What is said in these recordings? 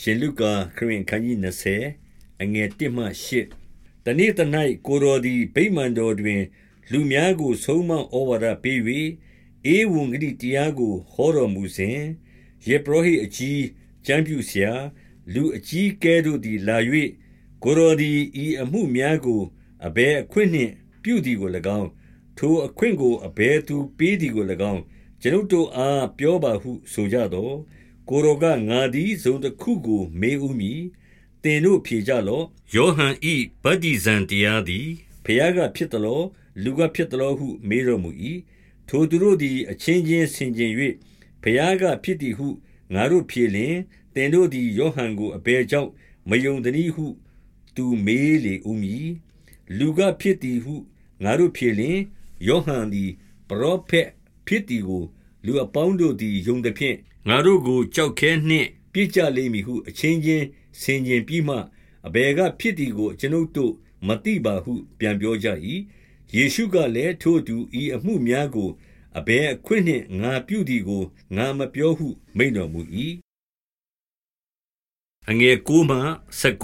ရှင်လုကာခရစ်ခန်းကြီး20အငယ်1မှ8တနေ့တ၌ကိုတော်သည်ဗိမာန်တော်တွင် လူများကို ဆုံးမဩဝါဒပေး၍အေဝံဂေလိတရားကိုဟောတော်မူစဉ်ယေဘရဟိအကြီးကျမ်းပြူဆရာလူအကြီးကဲတို့သည်လာ၍ကိုတော်သည်ဤအမှုများကိုအဘယ်အခွင့်နှင့်ပြုသည်ကို၎င်းထိုအခွင့်ကိုအဘယ်သူပေးသည်ကို၎င်းကျွန်ုပ်တို့အားပြောပါဟုဆိုကြတော့ ကိုရောကငါသည်ဇုံတစ်ခုကိုမေးဦးမည်တင်တို့ဖြေကြလော့ယောဟန်ဤဗတ္တိဇံတရားသည်ဖျားကဖြစ်တော်လူကဖြစ်တော်ဟု မေးတော်မူ၏ထိုသူတို့သည်အချင်းချင်းဆင်ခြင်၍ဖျားကဖြစ်သည်ဟုငါတို့ဖြေလျင်တင်တို့သည်ယောဟန်ကိုအဘယ်ကြောင့်မယုံသည်ဟု သူမေးလေဦးမည်လူကဖြစ်သည်ဟုငါတို့ဖြေလျင်ယောဟန်သည်ပရောဖက်ဖြစ်သည်ကို လူအပေါင်းတို့သည်ယုံသည်ဖြင့် ငါတို့ကိုကြောက်ခဲနှင့်ပြစ်ကြလိမ့်မည်ဟုအချင်းချင်းဆင်ခြင်ပြီးမှအဘယ်ကဖြစ်သည်ကိုကျွန်ုပ်တို့မသိပါဟု ပြန်ပြောကြ၏ယေရှုကလည်းထိုသူဤအမှုများကိုအဘယ်အခွင့်နှင့်ငါပြုသည်ကိုငါမပြောဟုမိန်တော်မူ၏အငယ်ကိုမှ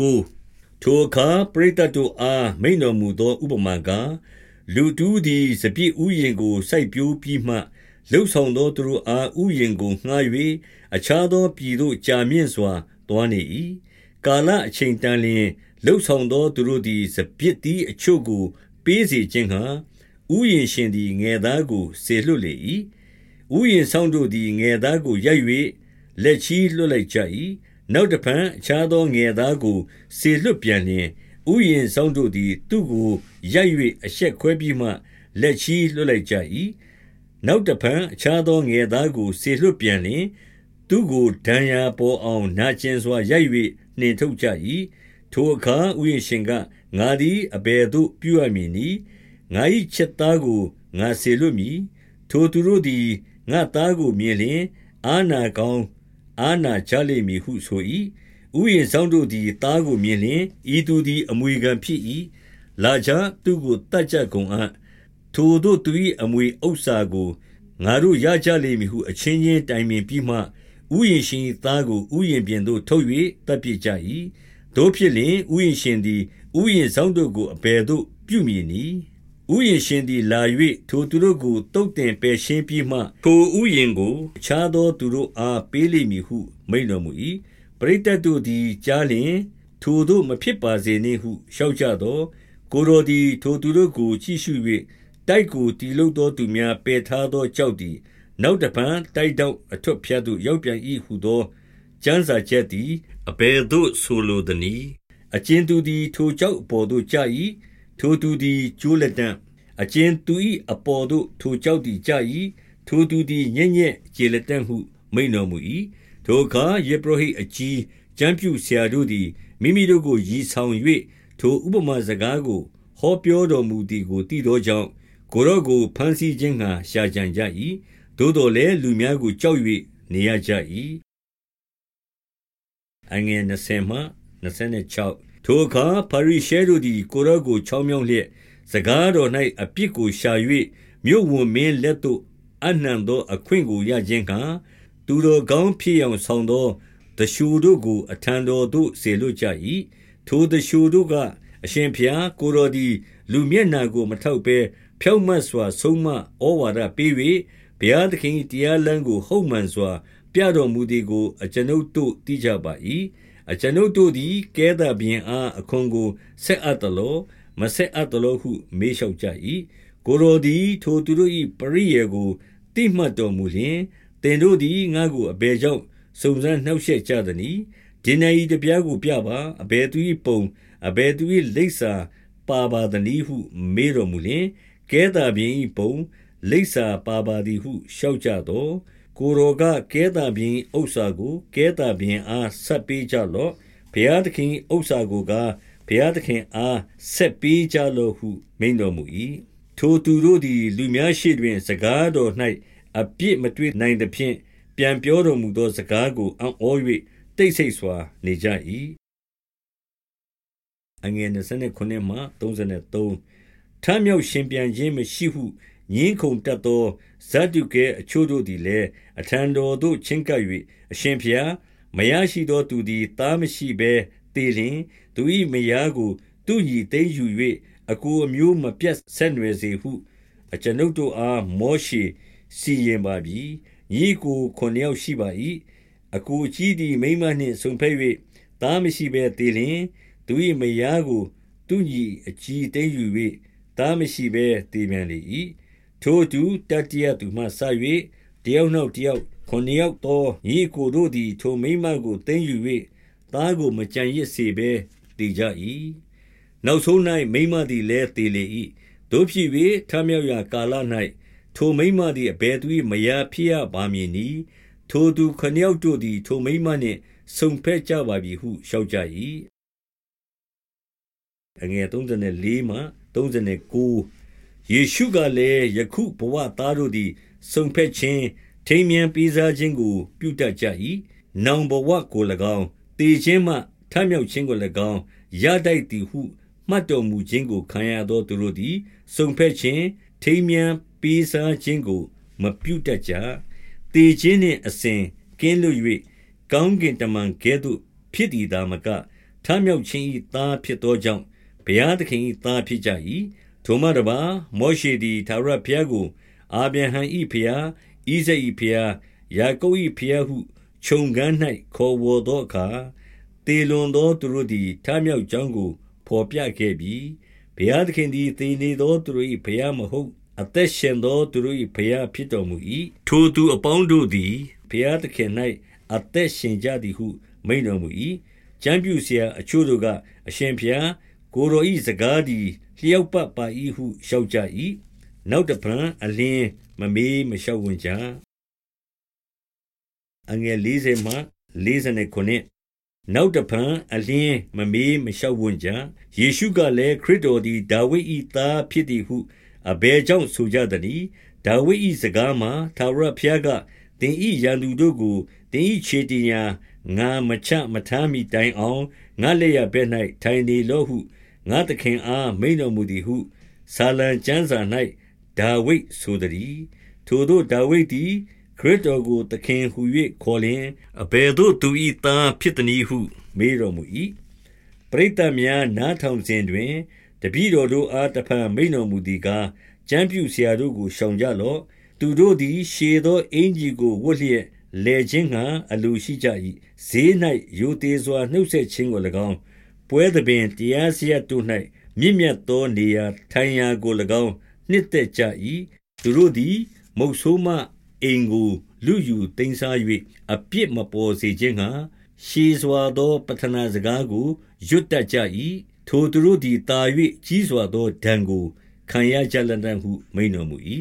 19ထိုအခါပရိသတ်တို့အားမိန်တော်မူသောဥပမာကားလူတူးသည်စပြည့်ဥယျင်ကိုစိုက်ပျိုးပြီးမှ လှုပ်ဆောင်သောသူတို့အားဥယျင်ကိုငှား၍အခြားသောပြည်သို့ကြာမြင့်စွာသွားနေ၏ကာလအချိန်တန်လျင်လှုပ်ဆောင်သောသူတို့သည်စပြစ်သည်အချို့ကို ပေးစေခြင်းဟာဥယျင်ရှင်သည်ငယ်သားကိုဆေလွတ်လေ၏ဥယျင်ဆောင်တို့သည်ငယ်သားကိုရိုက်၍လက်ချီလွတ်လိုက်ကြ၏နောက်တဖန်အခြားသောငယ်သားကိုဆေလွတ်ပြန်လျင်ဥယျင်ဆောင်တို့သည်သူ့ကိုရိုက်၍အရှက်ခွဲပြီးမှလက်ချီလွတ်လိုက်ကြ၏ နောက်တဖန်အခြားသောငယ်သားကိုဆေလွတ်ပြန်လျင်သူကိုဒဏ်ရာပေါ်အောင်နာကျင်စွာရိုက်၍နှင်ထုတ်ကြ၏ထိုအခါဥယျာဉ်ရှင်ကငါသည်အဘယ်သို့ပြုရမည်နည်းငါ၏ချက်သားကိုငါဆေလွတ်မည်ထိုသူတို့သည်ငါသားကိုမြင်လျင်အာနာကောင်းအာနာကြလိမ့်မည်ဟုဆို၏ဥယျာဉ်ဆောင်တို့သည်သားကိုမြင်လျင်ဤသူသည်အမွေခံဖြစ်၏လာကြသူကိုတတ်ကြကုန်အံ့ ထိုတို့သူ၏အမွေဥစ္စာကိုငါတို့ရကြလိမ့်မည်ဟုအချင်းချင်းတိုင်ပင်ပြီးမှဥယျင်ရှင်သားကိုဥယျင်ပြင်သို့ထုတ်၍တပ်ပြကြ၏တို့ဖြစ်လျင်ဥယျင်ရှင်သည်ဥယျင်ဆောင်တို့ကိုအဘယ်သို့ပြုမည်နည်းဥယျင်ရှင်သည်လာ၍ထိုသူတို့ကိုတုတ်တင်ပယ်ရှင်းပြီးမှထိုဥယျင်ကိုခြားသောသူတို့အားပေးလိမ့်မည်ဟုမိန့်တော်မူ၏ပရိသတ်တို့သည်ကြားလျင်ထိုတို့မဖြစ်ပါစေနှင့်ဟုလျှောက်ကြသောကိုတော်သည်ထိုသူတို့ကိုကြည့်ရှု၍ တိုက်ကိုတီလုသောသူများပယ်ထားသောကြောက်သည် နောက်တပံတိုက်တော့အထွတ်ဖျတ်သို့ရောက်ပြန်၏ဟုသောကျမ်းစာချက်သည်အဘယ်သို့ဆိုလိုသနည်းအကျဉ်သူသည် ထိုကြောက်အပေါ်သို့ကြာ၏ထိုသူသည်ကျိုးလက်တံအကျဉ်သူ၏အပေါ်သို့ထိုကြောက်သည်ကြာ၏ထိုသူသည်ညံ့ညက်ကျေလက်တံဟု မိန်တော်မူ၏ထိုအခါယေဘရဟိအကြီးကျမ်းပြုဆရာတို့သည်မိမိတို့ကိုရည်ဆောင်၍ထိုဥပမာစကားကိုဟောပြောတော်မူသည်ကိုသိသောကြောင့် ကိုရော့ကိုဖမ်းဆီးခြင်းငှာရှာကြံကြ၏သို့တော်လည်းလူများကိုကြောက်၍နေရကြ၏အငယ်20မှ26ထိုအခါပါရိရှဲတို့သည်ကိုရော့ကိုချောင်းမြောင်းလျက်စကားတော်၌အပြစ်ကိုရှာ၍မြို့ဝန်မင်းလက်သို့အနှံသောအခွင့်ကိုရခြင်းကသူတော်ကောင်းဖြစ်အောင်ဆောင်သောတရှူတို့ကိုအထံတော်သို့ဆေလွတ်ကြ၏ထိုတရှူတို့ကအရှင်ဖျားကိုတော်သည်လူမျက်နာကိုမထောက်ဘဲ ဖြောင့်မတ်စွာ ဆုံးမဩဝါဒပေး၍ဘုရားသခင်တရားလမ်းကို ဟုတ်မှန်စွာ ပြတော်မူသည်ကို အကျွန်ုပ်တို့သိကြပါ၏အကျွန်ုပ်တို့သည်ကဲသာပြင်အားအခွန်ကိုဆက်အပ်သလောမဆက်အပ်သလောဟု မေးလျှောက်ကြ၏ကိုယ်တော်သည်ထိုသူတို့၏ပရိယေကိုတိမှတ်တော်မူလျင်တင်တို့သည်ငါ့ကိုအဘယ်ကြောင့်စုံစမ်းနှောက်ယှက်ကြသနည်းဒီနေဤတပြားကိုပြပါအဘယ်သူ၏ပုံအဘယ်သူ၏လိပ်စာပါပါသနည်းဟု မေးတော်မူလျင် ကဲသာပြင်၏ပုံလိပ်စာပါပါသည်ဟုလျှောက်ကြသောကိုရောကကဲသာပြင်ဥစ္စာကိုကဲသာပြင်အားဆက်ပေးကြလော့ဘုရားသခင်ဥစ္စာကိုကဘုရားသခင်အားဆက်ပေးကြလော့ဟုမိန့်တော်မူ၏ထိုသူတို့သည်လူများရှိတွင် စကားတော်၌အပြစ်မတွေ့နိုင်သဖြင့်ပြန်ပြောတော်မူသောစကားကိုအံ့ဩ၍တိတ်ဆိတ်စွာနေကြ၏အငယ်29မှ33 ထမ်းမြောက်ရှင်ပြန်ခြင်းမရှိဟုငင်းခုန်တတ်သောဇဒ္ဒုကဲအချို့တို့သည်လည်းအထံတော်သို့ချဉ်ကပ်၍အရှင်ဖျားမယားရှိသောသူသည်သားမရှိဘဲသေလျင်သူ၏မယားကိုသူ့ညီသိမ်းယူ၍အကိုအမျိုးမပြတ်ဆက်နွယ်စေဟု အကျွန်ုပ်တို့အားမောရှေစီရင်ပါပြီညီကိုခုနှစ်ယောက်ရှိပါ၏အကိုကြီးသည်မိမနှင့်ဆုံဖက်၍သားမရှိဘဲသေလျင်သူ၏မယားကိုသူ့ညီအကြီးသိမ်းယူ၍ သားမရှိဘဲသေပြန်လေ၏ထိုသူတတိယသူမှဆ၍တယောက်နောက်တယောက်ခုနှစ်ယောက်သောညီကိုတို့သည် ထိုမိမကိုသိမ်းယူ၍သားကိုမကြံရစ်စေဘဲတည်ကြ၏နောက်ဆုံး၌မိမသည်လည်းတည်လေ၏တို့ဖြစ်၍ထမြောက်ရာကာလ၌ထိုမိမသည်အဘယ်သူ၏မယားဖြစ်ရပါမည်နည်းထိုသူခဏယောက်တို့သည် ထိုမိမနှင့်ဆုံဖက်ကြပါပြီဟုလျှောက်ကြ၏အငယ်34မှ 39ယေရှုကလည်းယခုဘဝသားတို့သည်ဆုံဖက်ခြင်းထိမ်းမြံပေးစားခြင်းကို ပြုတတ်ကြ၏နောင်ဘဝကို၎င်းတည်ခြင်းမှထမြောက်ခြင်းကို၎င်းရတတ်သည်ဟုမှတ်တော်မူခြင်းကိုခံရသောသူတို့သည်ဆုံဖက်ခြင်းထိမ်းမြံပေးစားခြင်းကို မပြုတတ်ကြတည်ခြင်းနှင့်အစဉ်ကင်းလွတ်၍ကောင်းကင်တမန်ကဲ့သို့ဖြစ်သည်သာမကထမြောက်ခြင်း၏သားဖြစ်သောကြောင့် ဘုရားသခင်၏သားဖြစ်ကြ၏ထိုမှတပါမောရှေသည်သာရဘုရားကို အာဗြဟံ၏ဘုရားဣဇက်၏ဘုရားယာကုပ်၏ဘုရားဟုခြုံကန်း၌ခေါ်ဝေါ်သောအခါတေလွန်သောသူတို့သည်ထမြောက်ကြောင်းကိုဖော်ပြခဲ့ပြီးဘုရားသခင်သည်သေနေသောသူတို့၏ဘုရားမဟုတ်အသက်ရှင်သောသူတို့၏ဘုရားဖြစ်တော်မူ၏ထိုသူအပေါင်းတို့သည်ဘုရားသခင်၌အသက်ရှင်ကြသည်ဟုမိန်တော်မူ၏ကျမ်းပြူဆရာအချို့တို့ကအရှင်ဘုရား ကိုယ်တော်၏စကားသည်လျောက်ပတ်ပါ၏ဟုလျှောက်ကြ၏နောက်တပံအလင်းမမေးမလျှောက်ဝင်ကြအငယ်40မှ49နောက်တဖန်အလင်းမမေးမလျှောက်ဝန်ကြယေရှုကလည်းခရစ်တော်သည်ဒါဝိဒ်၏သားဖြစ်သည်ဟုအဘယ်ကြောင့်ဆိုကြသနည်းဒါဝိဒ်၏စကားမှာသာရဖျားကသင်၏ရန်သူတို့ကိုသင်၏ခြေတင်ရာငါမချမထားမိတိုင်အောင်ငါလက်ရဘက်၌ထိုင်နေလောဟု ငါသခင်အားမိန်တော်မူသည်ဟုဆာလံကျမ်းစာ၌ဒါဝိဒ်ဆိုသည်ထိုတို့ဒါဝိဒ်သည်ခရစ်တော်ကိုသခင်ဟူ၍ခေါ်လျင်အဘယ်သို့သူ၏သားဖြစ်သည်ဟုမေးတော်မူ၏ပရိသတ်များနားထောင်စဉ်တွင်တပည့်တော်တို့အားတဖန်မိန်တော်မူသည်ကားကျမ်းပြူဆရာတို့ကိုရှောင်ကြလော့သူတို့သည်ရှေသောအင်ကြီးကိုဝတ်လျက်လဲခြင်းငှာအလိုရှိကြ၏ဈေး၌ယိုသေးစွာနှုတ်ဆက်ခြင်းကို၎င်း ပွဲသဘင်တရားစရတို့၌မြင့်မြတ်သောနေရာထိုင်ရာကို၎င်းနှစ်သက်ကြ၏သူတို့သည် မုတ်ဆိုးမအိမ်ကို လူယူသိမ်းစား၍အပြစ်မပေါ်စေခြင်းငှာရှေးစွာသောပထနာစကားကိုရွတ်တတ်ကြ၏ထိုသူတို့သည်တာ၍ကြီးစွာသောဒဏ်ကိုခံရကြလတံ့ဟုမိန်တော်မူ၏